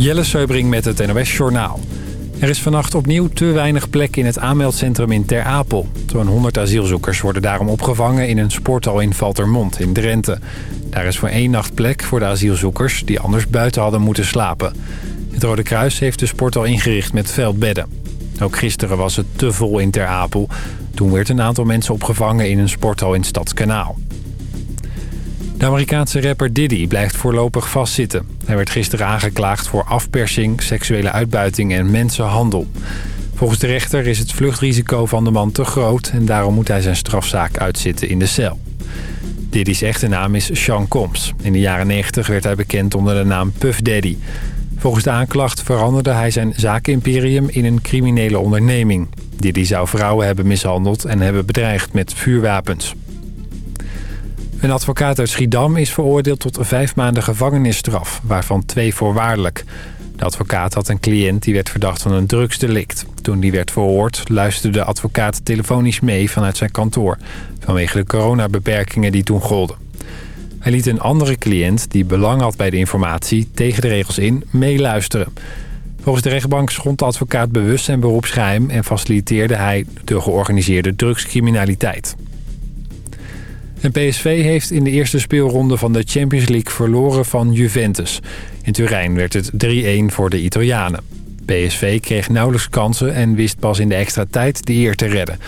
Jelle Seubring met het NOS Journaal. Er is vannacht opnieuw te weinig plek in het aanmeldcentrum in Ter Apel. Zo'n 100 asielzoekers worden daarom opgevangen in een sporthal in Valtermond in Drenthe. Daar is voor één nacht plek voor de asielzoekers die anders buiten hadden moeten slapen. Het Rode Kruis heeft de sporthal ingericht met veldbedden. Ook gisteren was het te vol in Ter Apel. Toen werd een aantal mensen opgevangen in een sporthal in Stadskanaal. De Amerikaanse rapper Diddy blijft voorlopig vastzitten. Hij werd gisteren aangeklaagd voor afpersing, seksuele uitbuiting en mensenhandel. Volgens de rechter is het vluchtrisico van de man te groot... en daarom moet hij zijn strafzaak uitzitten in de cel. Diddy's echte naam is Sean Combs. In de jaren 90 werd hij bekend onder de naam Puff Daddy. Volgens de aanklacht veranderde hij zijn zakenimperium in een criminele onderneming. Diddy zou vrouwen hebben mishandeld en hebben bedreigd met vuurwapens. Een advocaat uit Schiedam is veroordeeld tot vijf maanden gevangenisstraf, waarvan twee voorwaardelijk. De advocaat had een cliënt die werd verdacht van een drugsdelict. Toen die werd verhoord, luisterde de advocaat telefonisch mee vanuit zijn kantoor... vanwege de coronabeperkingen die toen golden. Hij liet een andere cliënt, die belang had bij de informatie... tegen de regels in, meeluisteren. Volgens de rechtbank schond de advocaat bewust zijn beroepsgeheim... en faciliteerde hij de georganiseerde drugscriminaliteit. En PSV heeft in de eerste speelronde van de Champions League verloren van Juventus. In Turijn werd het 3-1 voor de Italianen. PSV kreeg nauwelijks kansen en wist pas in de extra tijd de eer te redden.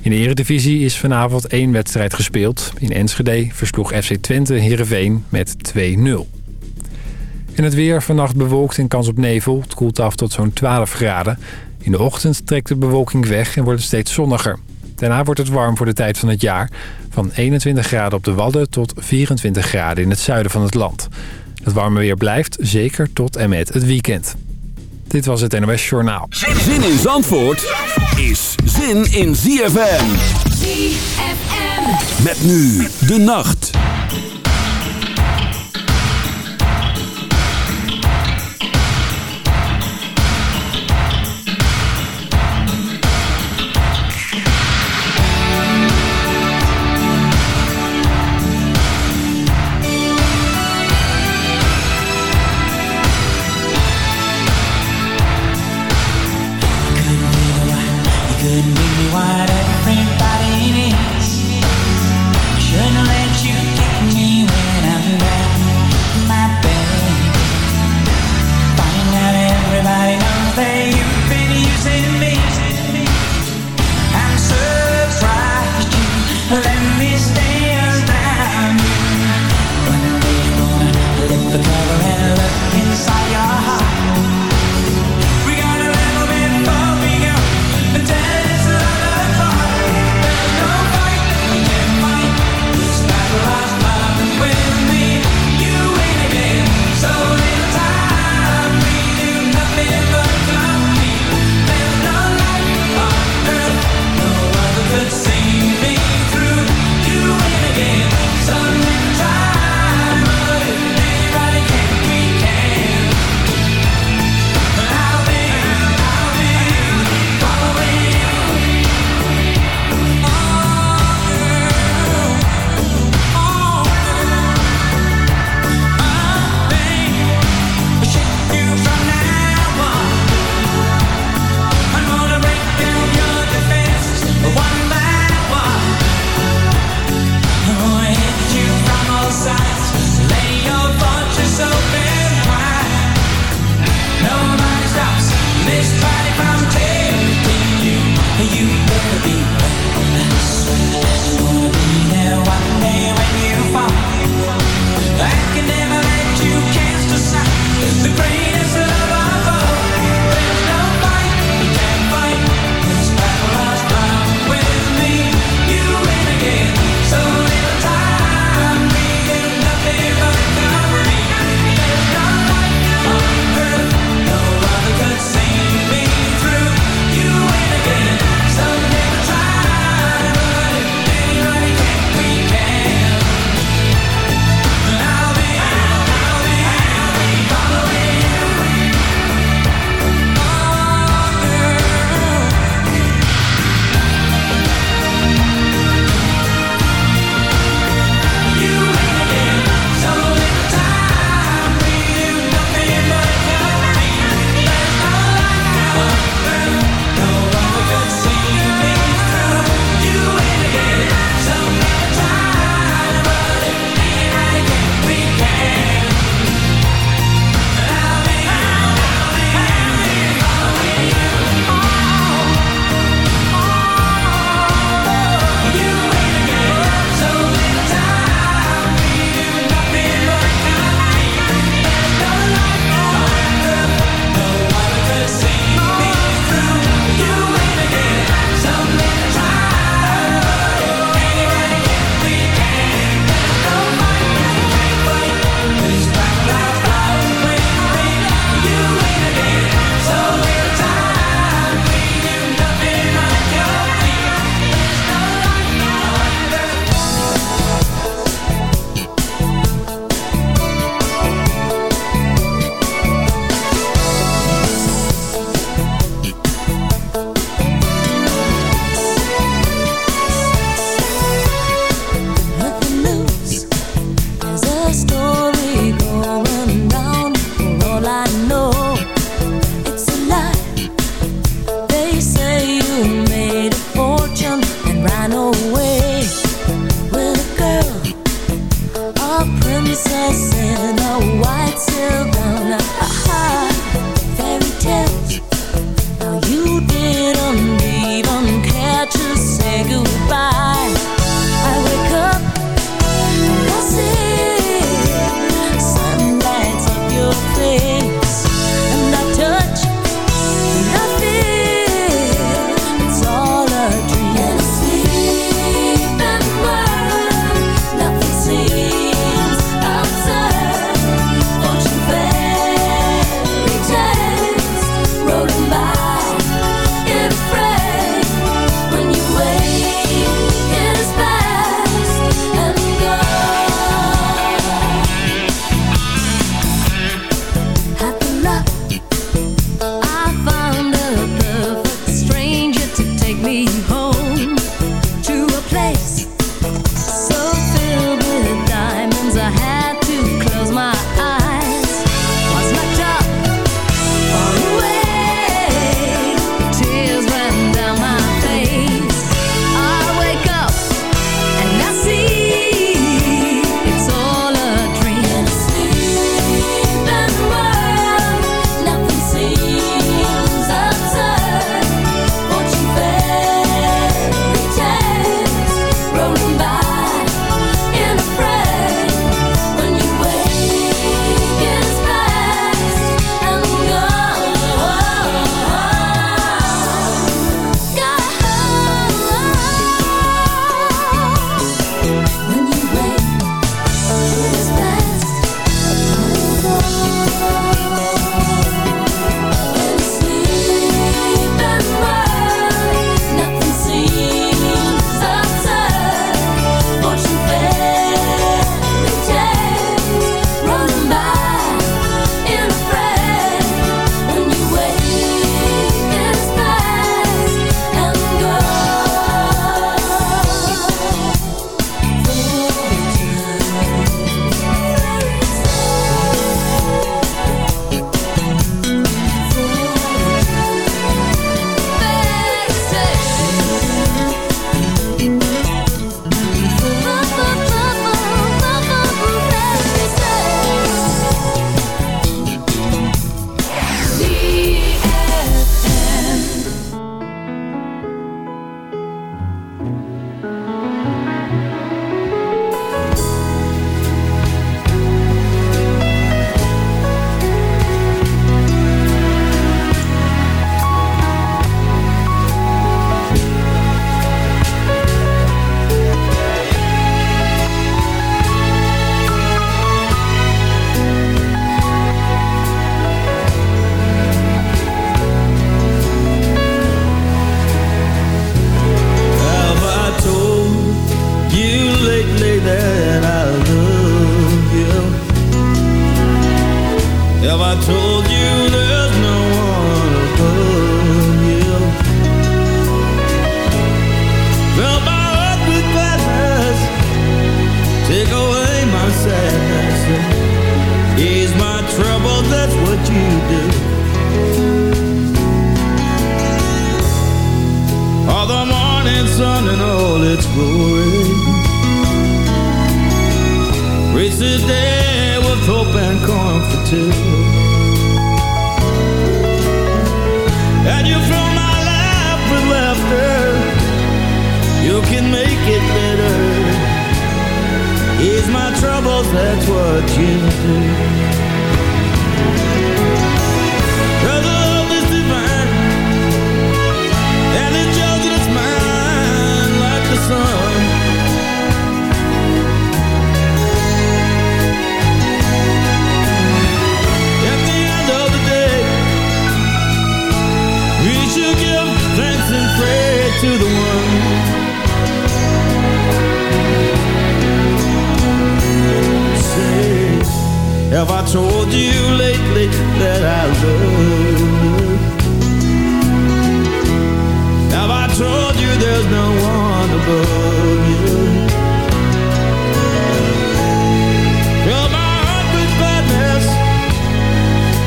In de eredivisie is vanavond één wedstrijd gespeeld. In Enschede versloeg FC Twente Heerenveen met 2-0. En het weer vannacht bewolkt en kans op nevel. Het koelt af tot zo'n 12 graden. In de ochtend trekt de bewolking weg en wordt het steeds zonniger. Daarna wordt het warm voor de tijd van het jaar. Van 21 graden op de Wadden tot 24 graden in het zuiden van het land. Het warme weer blijft, zeker tot en met het weekend. Dit was het NOS Journaal. Zin in Zandvoort is zin in ZFM. ZFM. Met nu de nacht.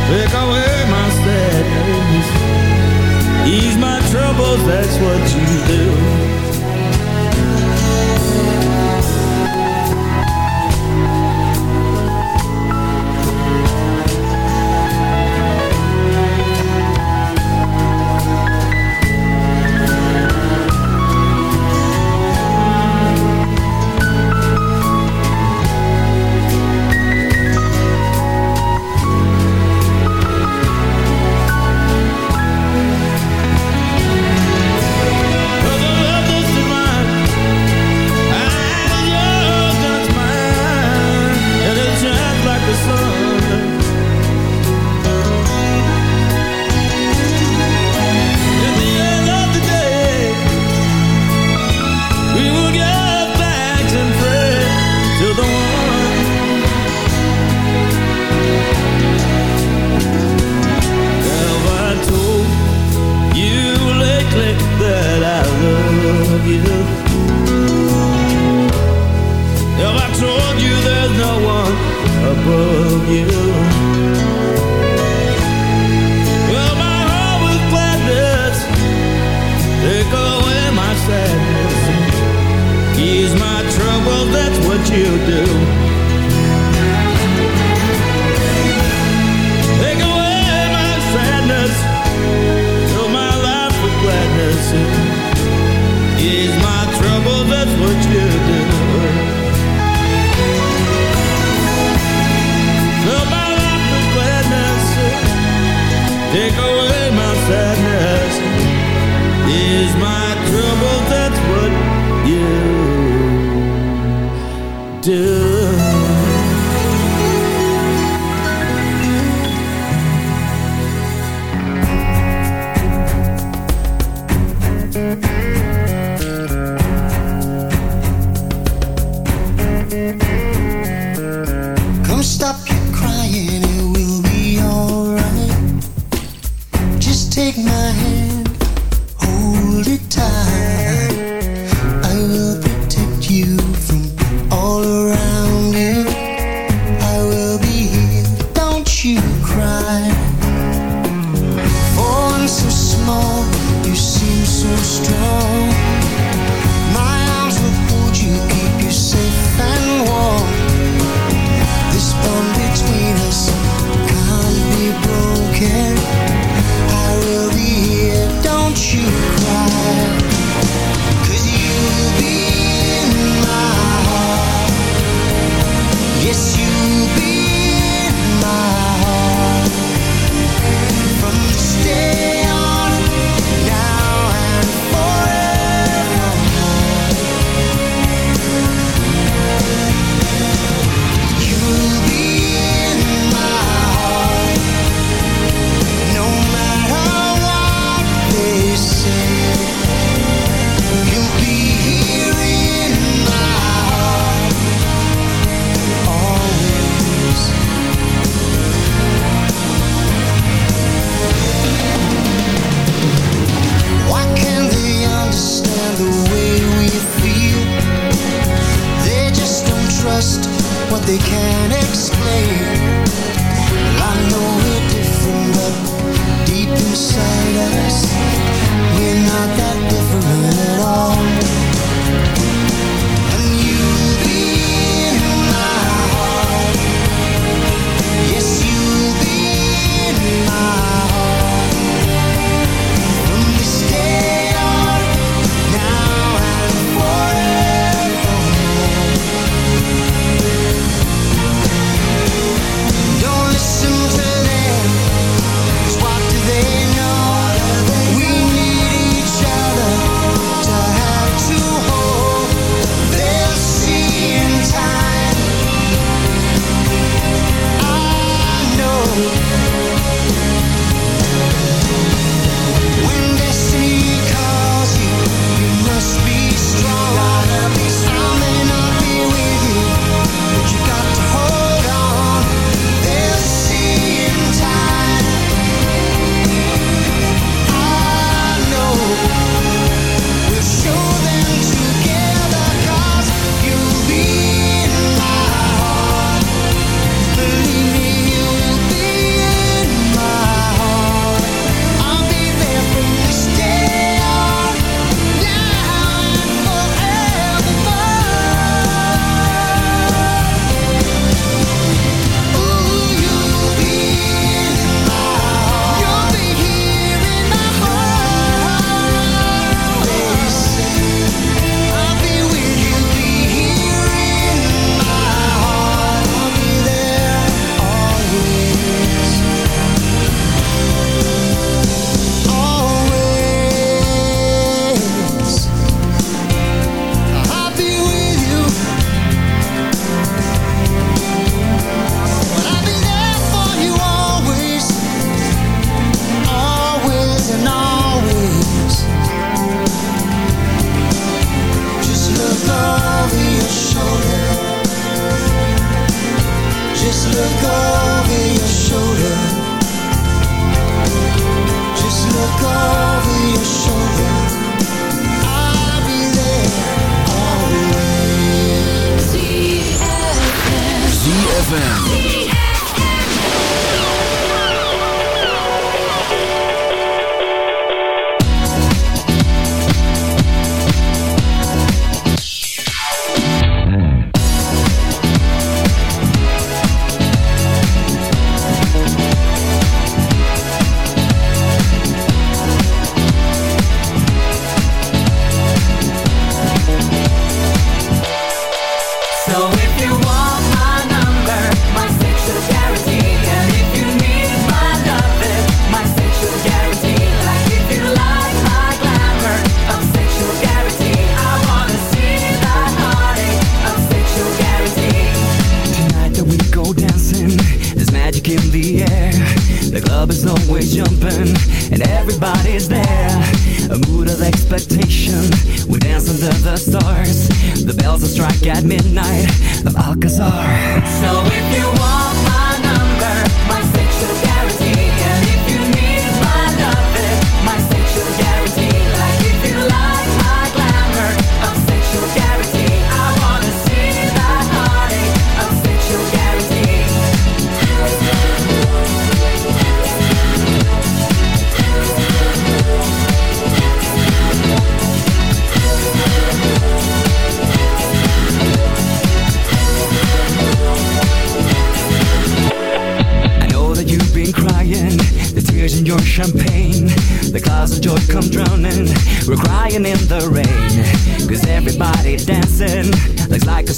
Take away my sadness Ease my troubles, that's what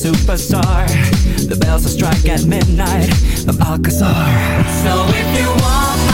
superstar. The bells will strike at midnight of Alcazar. So if you want.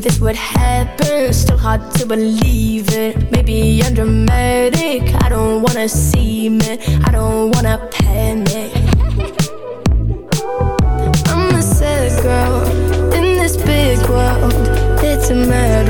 This would happen. Still hard to believe it. Maybe I'm dramatic. I don't wanna see it. I don't wanna panic. I'm a sad girl in this big world. It's a mad